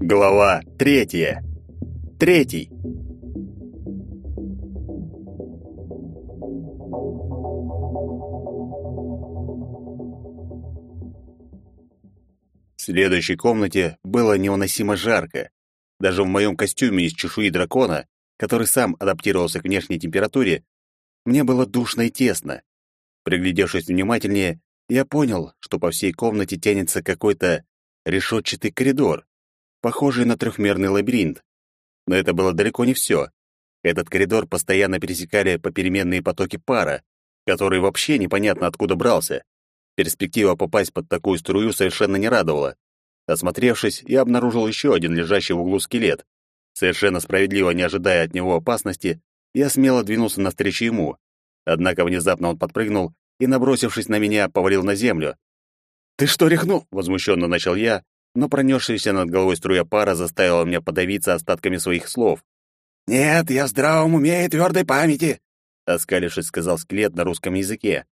Глава третья. Третий. В следующей комнате было невыносимо жарко. Даже в моем костюме из чешуи дракона, который сам адаптировался к внешней температуре, мне было душно и тесно. Приглядевшись внимательнее, я понял, что по всей комнате тянется какой-то решетчатый коридор, похожий на трехмерный лабиринт. Но это было далеко не все. Этот коридор постоянно пересекали попеременные потоки пара, который вообще непонятно откуда брался. Перспектива попасть под такую струю совершенно не радовала. Осмотревшись, я обнаружил еще один лежащий в углу скелет. Совершенно справедливо не ожидая от него опасности, я смело двинулся навстречу ему. Однако внезапно он подпрыгнул и, набросившись на меня, повалил на землю. «Ты что, рехнул?» — возмущенно начал я, но пронесшаяся над головой струя пара заставила меня подавиться остатками своих слов. «Нет, я в здравом уме и твердой памяти», — оскалившись, сказал скелет на русском языке.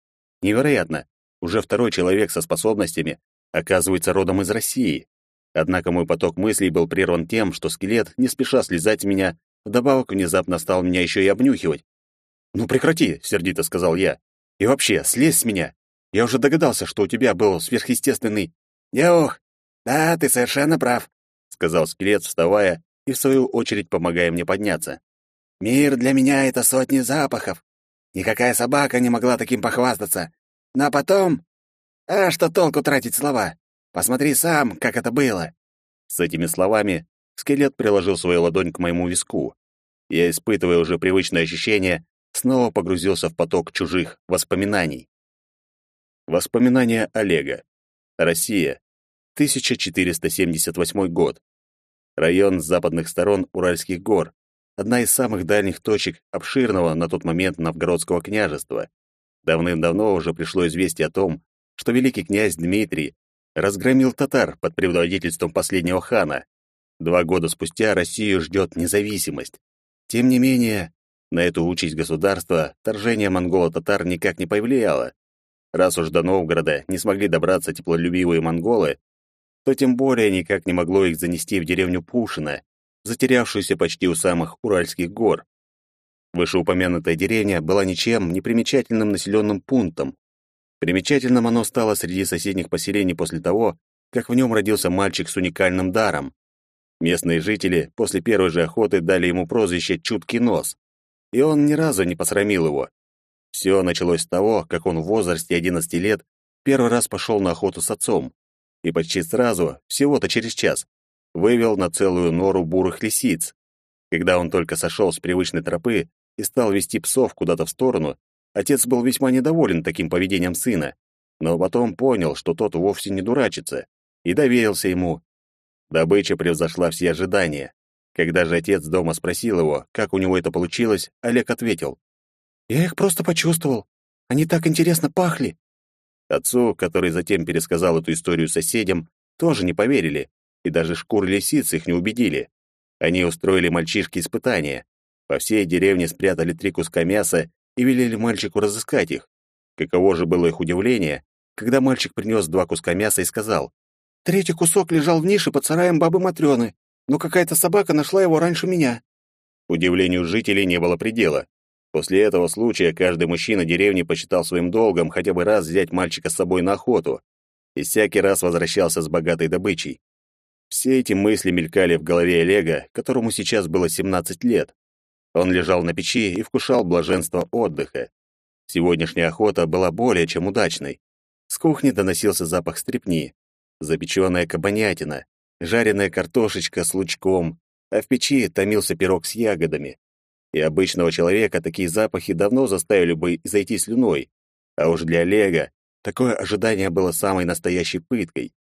«Невероятно. Уже второй человек со способностями оказывается родом из России. Однако мой поток мыслей был прерван тем, что скелет, не спеша слезать с меня, вдобавок внезапно стал меня еще и обнюхивать. «Ну прекрати», — сердито сказал я. «И вообще, слезь с меня. Я уже догадался, что у тебя был сверхъестественный...» «Юх, да, ты совершенно прав», — сказал скелет, вставая и, в свою очередь, помогая мне подняться. «Мир для меня — это сотни запахов. Никакая собака не могла таким похвастаться. Но потом... А что толку тратить слова? Посмотри сам, как это было. С этими словами скелет приложил свою ладонь к моему виску. Я, испытывая уже привычное ощущение, снова погрузился в поток чужих воспоминаний. Воспоминания Олега. Россия. 1478 год. Район с западных сторон Уральских гор. Одна из самых дальних точек обширного на тот момент Новгородского княжества. Давным-давно уже пришло известие о том, что великий князь Дмитрий разгромил татар под предводительством последнего хана. Два года спустя Россию ждет независимость. Тем не менее, на эту участь государства вторжение монголо-татар никак не повлияло. Раз уж до Новгорода не смогли добраться теплолюбивые монголы, то тем более никак не могло их занести в деревню Пушино, затерявшуюся почти у самых Уральских гор. Вышеупомянутая деревня была ничем не примечательным населенным пунктом, Примечательным оно стало среди соседних поселений после того, как в нем родился мальчик с уникальным даром. Местные жители после первой же охоты дали ему прозвище «Чуткий нос», и он ни разу не посрамил его. Все началось с того, как он в возрасте 11 лет первый раз пошел на охоту с отцом, и почти сразу, всего-то через час, вывел на целую нору бурых лисиц. Когда он только сошел с привычной тропы и стал вести псов куда-то в сторону, Отец был весьма недоволен таким поведением сына, но потом понял, что тот вовсе не дурачится, и доверился ему. Добыча превзошла все ожидания. Когда же отец дома спросил его, как у него это получилось, Олег ответил. «Я их просто почувствовал. Они так интересно пахли». Отцу, который затем пересказал эту историю соседям, тоже не поверили, и даже шкуры лисиц их не убедили. Они устроили мальчишке испытания. По всей деревне спрятали три куска мяса и велели мальчику разыскать их. Каково же было их удивление, когда мальчик принес два куска мяса и сказал, «Третий кусок лежал в нише под сараем бабы Матрёны, но какая-то собака нашла его раньше меня». Удивлению жителей не было предела. После этого случая каждый мужчина деревни почитал своим долгом хотя бы раз взять мальчика с собой на охоту и всякий раз возвращался с богатой добычей. Все эти мысли мелькали в голове Олега, которому сейчас было 17 лет. Он лежал на печи и вкушал блаженство отдыха. Сегодняшняя охота была более чем удачной. С кухни доносился запах стрепни, запеченная кабанятина, жареная картошечка с лучком, а в печи томился пирог с ягодами. И обычного человека такие запахи давно заставили бы зайти слюной, а уж для Олега такое ожидание было самой настоящей пыткой.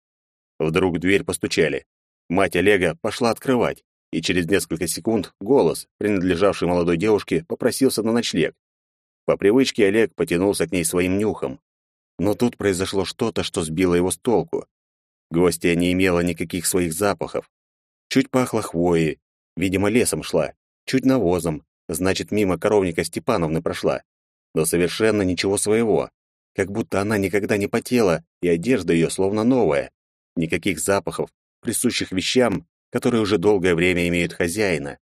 Вдруг в дверь постучали. Мать Олега пошла открывать и через несколько секунд голос, принадлежавший молодой девушке, попросился на ночлег. По привычке Олег потянулся к ней своим нюхом. Но тут произошло что-то, что сбило его с толку. Гостья не имела никаких своих запахов. Чуть пахло хвоей, видимо, лесом шла, чуть навозом, Значит, мимо коровника Степановны прошла. Но совершенно ничего своего. Как будто она никогда не потела, и одежда ее словно новая. Никаких запахов, присущих вещам, которые уже долгое время имеют хозяина.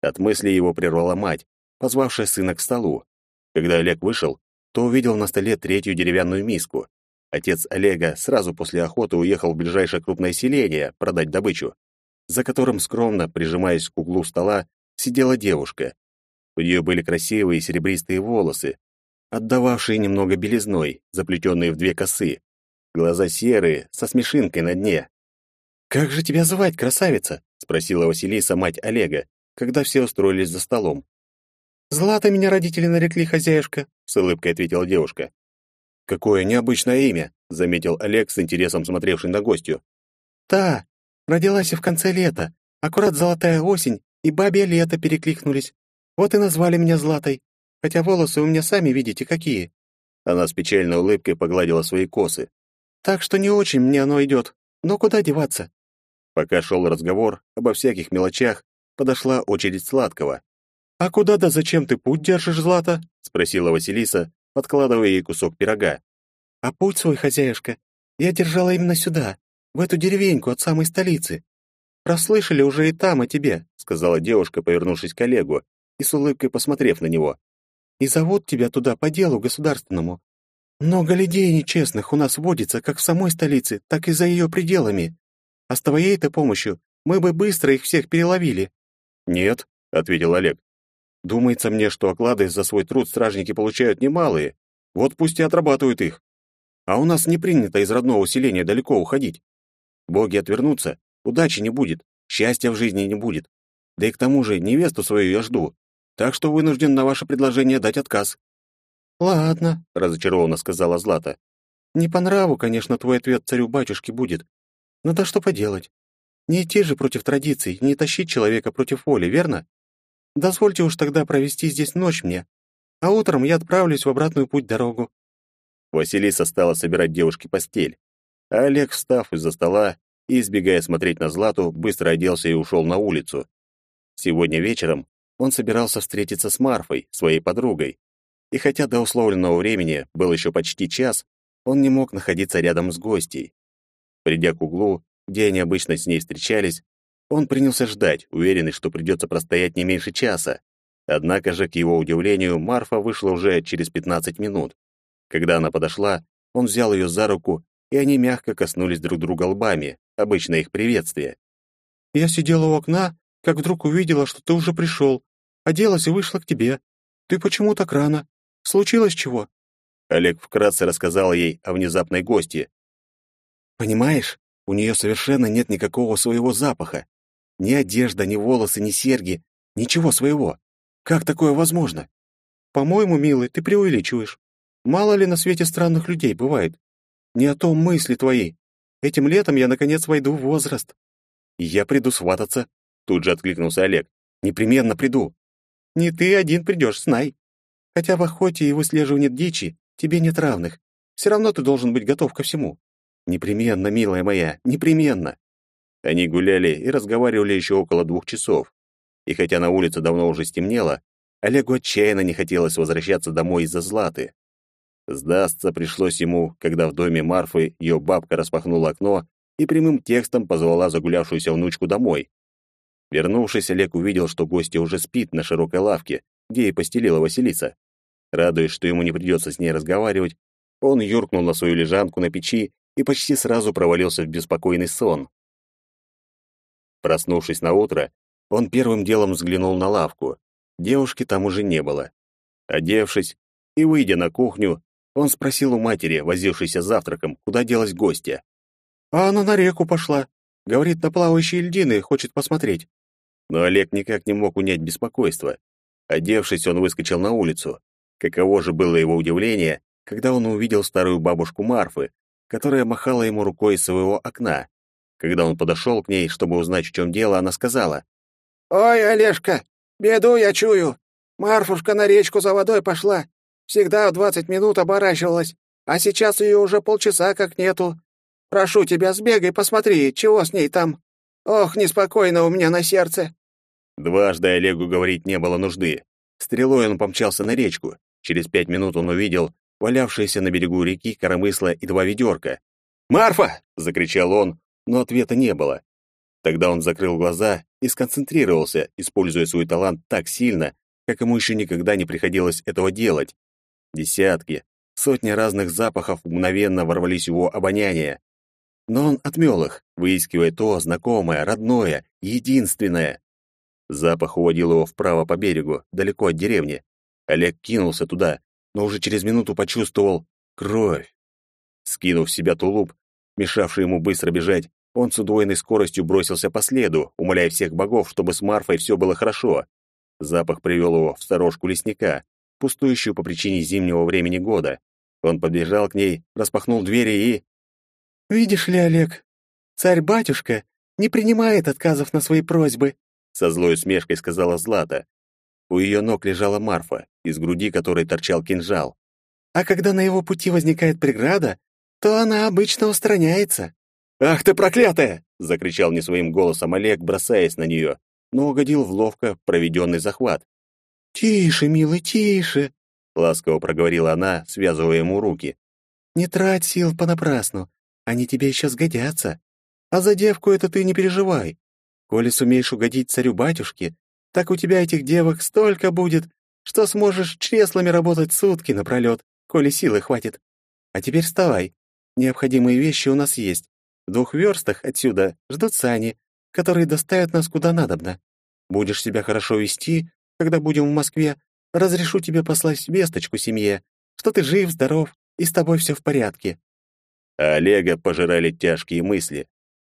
От мысли его прервала мать, позвавшая сына к столу. Когда Олег вышел, то увидел на столе третью деревянную миску. Отец Олега сразу после охоты уехал в ближайшее крупное селение продать добычу, за которым скромно, прижимаясь к углу стола, сидела девушка. У нее были красивые серебристые волосы, отдававшие немного белизной, заплетенные в две косы. Глаза серые, со смешинкой на дне. «Как же тебя звать, красавица?» — спросила Василиса, мать Олега, когда все устроились за столом. «Злата меня родители нарекли, хозяюшка», — с улыбкой ответила девушка. «Какое необычное имя», — заметил Олег с интересом смотревший на гостью. «Да, родилась в конце лета. Аккурат золотая осень и бабье лето перекликнулись. Вот и назвали меня Златой. Хотя волосы у меня сами видите какие». Она с печальной улыбкой погладила свои косы. «Так что не очень мне оно идет. Но куда деваться?» Пока шел разговор обо всяких мелочах, подошла очередь Сладкого. «А куда да зачем ты путь держишь, Злата?» — спросила Василиса, подкладывая ей кусок пирога. «А путь свой, хозяюшка, я держала именно сюда, в эту деревеньку от самой столицы. Прослышали уже и там о тебе», — сказала девушка, повернувшись к коллегу и с улыбкой посмотрев на него. «И зовут тебя туда по делу государственному. Много людей нечестных у нас водится как в самой столице, так и за ее пределами. А с твоей-то помощью мы бы быстро их всех переловили». «Нет», — ответил Олег. Думается мне, что оклады за свой труд стражники получают немалые. Вот пусть и отрабатывают их. А у нас не принято из родного селения далеко уходить. Боги отвернутся, удачи не будет, счастья в жизни не будет. Да и к тому же невесту свою я жду, так что вынужден на ваше предложение дать отказ». «Ладно», — разочарованно сказала Злата. «Не по нраву, конечно, твой ответ царю-батюшке будет. Но да что поделать? Не идти же против традиций, не тащить человека против воли, верно? Дозвольте уж тогда провести здесь ночь мне, а утром я отправлюсь в обратную путь-дорогу». Василиса стала собирать девушке постель, а Олег, встав из-за стола и, избегая смотреть на Злату, быстро оделся и ушел на улицу. Сегодня вечером он собирался встретиться с Марфой, своей подругой, и хотя до условленного времени был еще почти час, он не мог находиться рядом с гостьей. Придя к углу, где они обычно с ней встречались, он принялся ждать, уверенный, что придется простоять не меньше часа. Однако же, к его удивлению, Марфа вышла уже через 15 минут. Когда она подошла, он взял ее за руку, и они мягко коснулись друг друга лбами, обычное их приветствие. «Я сидела у окна, как вдруг увидела, что ты уже пришел. Оделась и вышла к тебе. Ты почему так рано? Случилось чего?» Олег вкратце рассказал ей о внезапной гости. «Понимаешь, у нее совершенно нет никакого своего запаха. Ни одежда, ни волосы, ни серьги, ничего своего. Как такое возможно? По-моему, милый, ты преувеличиваешь. Мало ли на свете странных людей бывает. Не о том мысли твои. Этим летом я, наконец, войду в возраст. Я приду свататься. Тут же откликнулся Олег. Непременно приду. Не ты один придешь, знай. Хотя в охоте и выслеживании дичи тебе нет равных. Все равно ты должен быть готов ко всему. Непременно, милая моя, непременно. Они гуляли и разговаривали еще около двух часов. И хотя на улице давно уже стемнело, Олегу отчаянно не хотелось возвращаться домой из-за Златы. Сдастся пришлось ему, когда в доме Марфы ее бабка распахнула окно и прямым текстом позвала загулявшуюся внучку домой. Вернувшись, Олег увидел, что гостья уже спит на широкой лавке, где и постелила Василиса. Радуясь, что ему не придется с ней разговаривать, он юркнул на свою лежанку на печи и почти сразу провалился в беспокойный сон. Проснувшись на утро, он первым делом взглянул на лавку. Девушки там уже не было. Одевшись и выйдя на кухню, он спросил у матери, возившейся завтраком, куда делась гостья. «А она на реку пошла. Говорит, на плавающие льдины хочет посмотреть». Но Олег никак не мог унять беспокойство. Одевшись, он выскочил на улицу. Каково же было его удивление, когда он увидел старую бабушку Марфы, которая махала ему рукой из своего окна. Когда он подошел к ней, чтобы узнать, в чем дело, она сказала. «Ой, Олежка, беду я чую. Марфушка на речку за водой пошла. Всегда в двадцать минут оборачивалась, а сейчас ее уже полчаса как нету. Прошу тебя, сбегай, посмотри, чего с ней там. Ох, неспокойно у меня на сердце». Дважды Олегу говорить не было нужды. Стрелой он помчался на речку. Через пять минут он увидел валявшиеся на берегу реки коромысла и два ведерка. «Марфа!» — закричал он, но ответа не было. Тогда он закрыл глаза и сконцентрировался, используя свой талант так сильно, как ему еще никогда не приходилось этого делать. Десятки, сотни разных запахов мгновенно ворвались в его обоняние. Но он отмел их, выискивая то знакомое, родное, единственное. Запах уводил его вправо по берегу, далеко от деревни. Олег кинулся туда, но уже через минуту почувствовал кровь. Скинув с себя тулуп, мешавший ему быстро бежать, он с удвоенной скоростью бросился по следу, умоляя всех богов, чтобы с Марфой все было хорошо. Запах привел его в сторожку лесника, пустующую по причине зимнего времени года. Он подбежал к ней, распахнул двери и... «Видишь ли, Олег, царь-батюшка не принимает отказов на свои просьбы», со злой усмешкой сказала Злата. У ее ног лежала Марфа, из груди которой торчал кинжал. «А когда на его пути возникает преграда, то она обычно устраняется». «Ах ты проклятая!» — закричал не своим голосом Олег, бросаясь на нее, но угодил в ловко проведенный захват. «Тише, милый, тише!» — ласково проговорила она, связывая ему руки. «Не трать сил понапрасну, они тебе еще сгодятся. А за девку это ты не переживай. Коли сумеешь угодить царю-батюшке, так у тебя этих девок столько будет, что сможешь чреслами работать сутки напролет, коли силы хватит. А теперь вставай. Необходимые вещи у нас есть. В двух верстах отсюда ждут сани, которые доставят нас куда надобно. Будешь себя хорошо вести, когда будем в Москве, разрешу тебе послать весточку семье, что ты жив, здоров, и с тобой все в порядке». А Олега пожирали тяжкие мысли.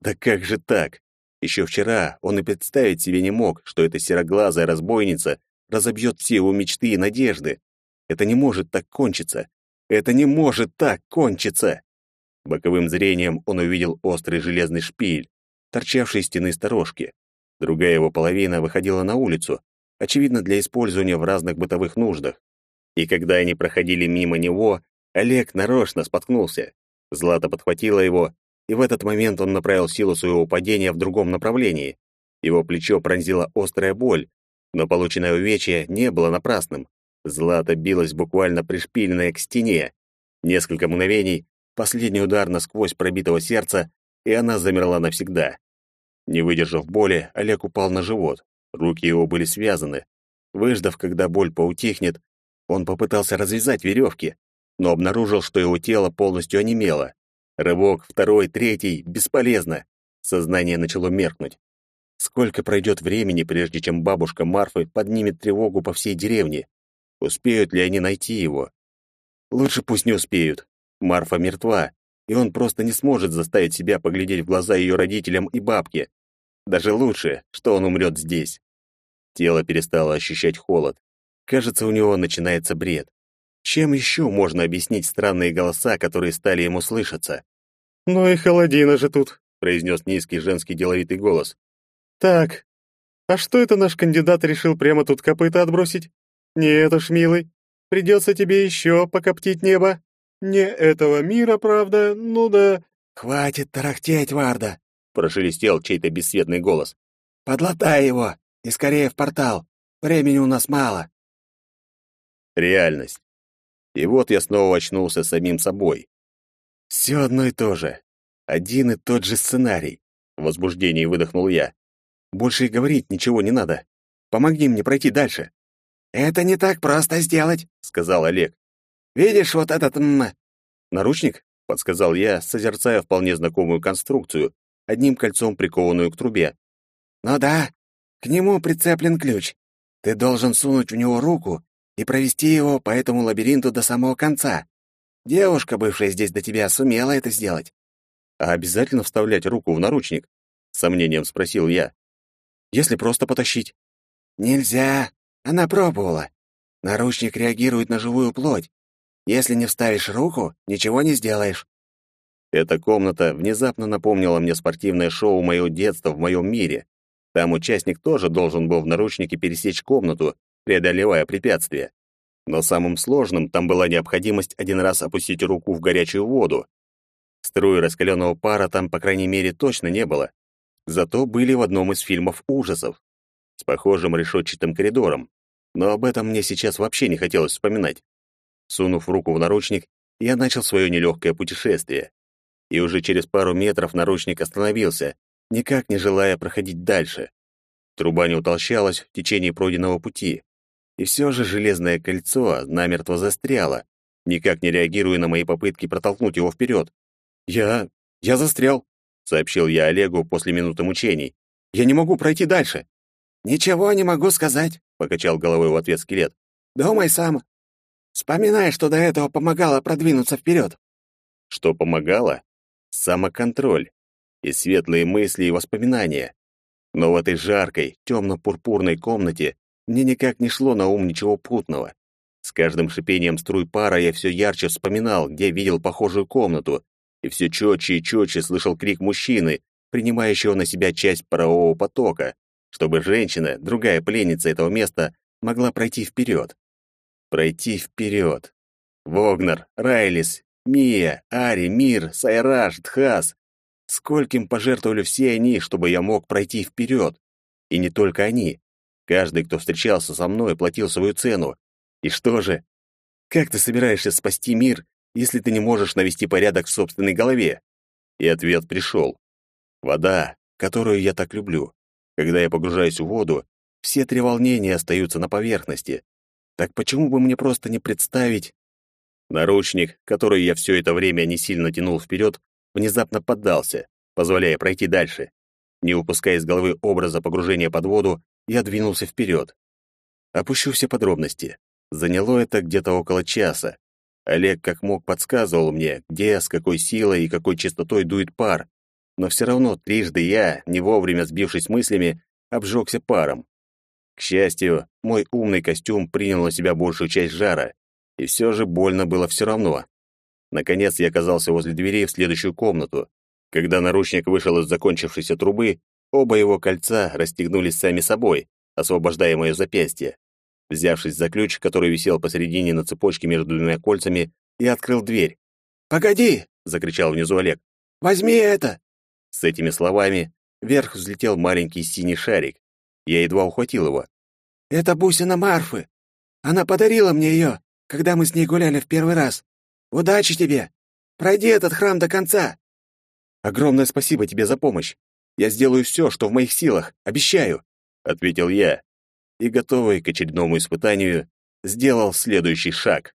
«Да как же так? Еще вчера он и представить себе не мог, что эта сероглазая разбойница разобьет все его мечты и надежды. Это не может так кончиться. Это не может так кончиться. Боковым зрением он увидел острый железный шпиль, торчавший из стены сторожки. Другая его половина выходила на улицу, очевидно, для использования в разных бытовых нуждах. И когда они проходили мимо него, Олег нарочно споткнулся. Злата подхватила его, и в этот момент он направил силу своего падения в другом направлении. Его плечо пронзила острая боль, но полученное увечье не было напрасным. Злата билась буквально пришпиленная к стене. Несколько мгновений, Последний удар насквозь пробитого сердца, и она замерла навсегда. Не выдержав боли, Олег упал на живот. Руки его были связаны. Выждав, когда боль поутихнет, он попытался развязать веревки, но обнаружил, что его тело полностью онемело. Рывок, второй, третий — бесполезно. Сознание начало меркнуть. Сколько пройдет времени, прежде чем бабушка Марфы поднимет тревогу по всей деревне? Успеют ли они найти его? Лучше пусть не успеют. Марфа мертва, и он просто не сможет заставить себя поглядеть в глаза ее родителям и бабке. Даже лучше, что он умрет здесь. Тело перестало ощущать холод. Кажется, у него начинается бред. Чем еще можно объяснить странные голоса, которые стали ему слышаться? «Ну и холодина же тут», — произнес низкий женский деловитый голос. «Так, а что это наш кандидат решил прямо тут копыта отбросить? Нет уж, милый, придется тебе еще покоптить небо». Не этого мира, правда, ну да...» «Хватит тарахтеть, Варда!» — прошелестел чей-то бесцветный голос. «Подлатай его! И скорее в портал! Времени у нас мало!» Реальность. И вот я снова очнулся самим собой. Все одно и то же. Один и тот же сценарий. В возбуждении выдохнул я. Больше и говорить ничего не надо. Помоги мне пройти дальше. «Это не так просто сделать», — сказал Олег. Видишь вот этот м наручник? подсказал я, созерцая вполне знакомую конструкцию, одним кольцом прикованную к трубе. Ну да, к нему прицеплен ключ. Ты должен сунуть в него руку и провести его по этому лабиринту до самого конца. Девушка, бывшая здесь до тебя, сумела это сделать. А обязательно вставлять руку в наручник? С сомнением спросил я. Если просто потащить? Нельзя. Она пробовала. Наручник реагирует на живую плоть, если не вставишь руку, ничего не сделаешь. Эта комната внезапно напомнила мне спортивное шоу моего детства в моем мире. Там участник тоже должен был в наручнике пересечь комнату, преодолевая препятствия. Но самым сложным там была необходимость один раз опустить руку в горячую воду. Струи раскаленного пара там, по крайней мере, точно не было. Зато были в одном из фильмов ужасов. С похожим решетчатым коридором. но об этом мне сейчас вообще не хотелось вспоминать. Сунув руку в наручник, я начал свое нелегкое путешествие. И уже через пару метров наручник остановился, никак не желая проходить дальше. Труба не утолщалась в течение пройденного пути. И все же железное кольцо намертво застряло, никак не реагируя на мои попытки протолкнуть его вперед. «Я... я застрял», — сообщил я Олегу после минуты мучений. «Я не могу пройти дальше». «Ничего не могу сказать», — покачал головой в ответ скелет. «Думай сам. Вспоминай, что до этого помогало продвинуться вперед». Что помогало? Самоконтроль и светлые мысли и воспоминания. Но в этой жаркой, темно-пурпурной комнате мне никак не шло на ум ничего путного. С каждым шипением струй пара я все ярче вспоминал, где видел похожую комнату, и все четче и четче слышал крик мужчины, принимающего на себя часть парового потока, чтобы женщина, другая пленница этого места, могла пройти вперед. Пройти вперед. Вогнер, Райлис, Мия, Ари, Мир, Сайраж, Дхас. Скольким пожертвовали все они, чтобы я мог пройти вперед. И не только они. Каждый, кто встречался со мной, платил свою цену. И что же? Как ты собираешься спасти мир, если ты не можешь навести порядок в собственной голове? И ответ пришел. Вода, которую я так люблю. Когда я погружаюсь в воду, все три волнения остаются на поверхности. Так почему бы мне просто не представить... Наручник, который я все это время не сильно тянул вперед, внезапно поддался, позволяя пройти дальше. Не упуская из головы образа погружения под воду, я двинулся вперед. Опущу все подробности. Заняло это где-то около часа. Олег как мог подсказывал мне, где, с какой силой и какой частотой дует пар, но все равно трижды я, не вовремя сбившись мыслями, обжегся паром. К счастью, мой умный костюм принял на себя большую часть жара, и все же больно было все равно. Наконец я оказался возле дверей в следующую комнату. Когда наручник вышел из закончившейся трубы, оба его кольца расстегнулись сами собой, освобождая мое запястье. Взявшись за ключ, который висел посередине на цепочке между двумя кольцами, я открыл дверь. «Погоди!» — закричал внизу Олег. «Возьми это!» С этими словами вверх взлетел маленький синий шарик. Я едва ухватил его. «Это бусина Марфы. Она подарила мне ее, когда мы с ней гуляли в первый раз. Удачи тебе! Пройди этот храм до конца!» «Огромное спасибо тебе за помощь. Я сделаю все, что в моих силах, обещаю», — ответил я. И, готовый к очередному испытанию, сделал следующий шаг.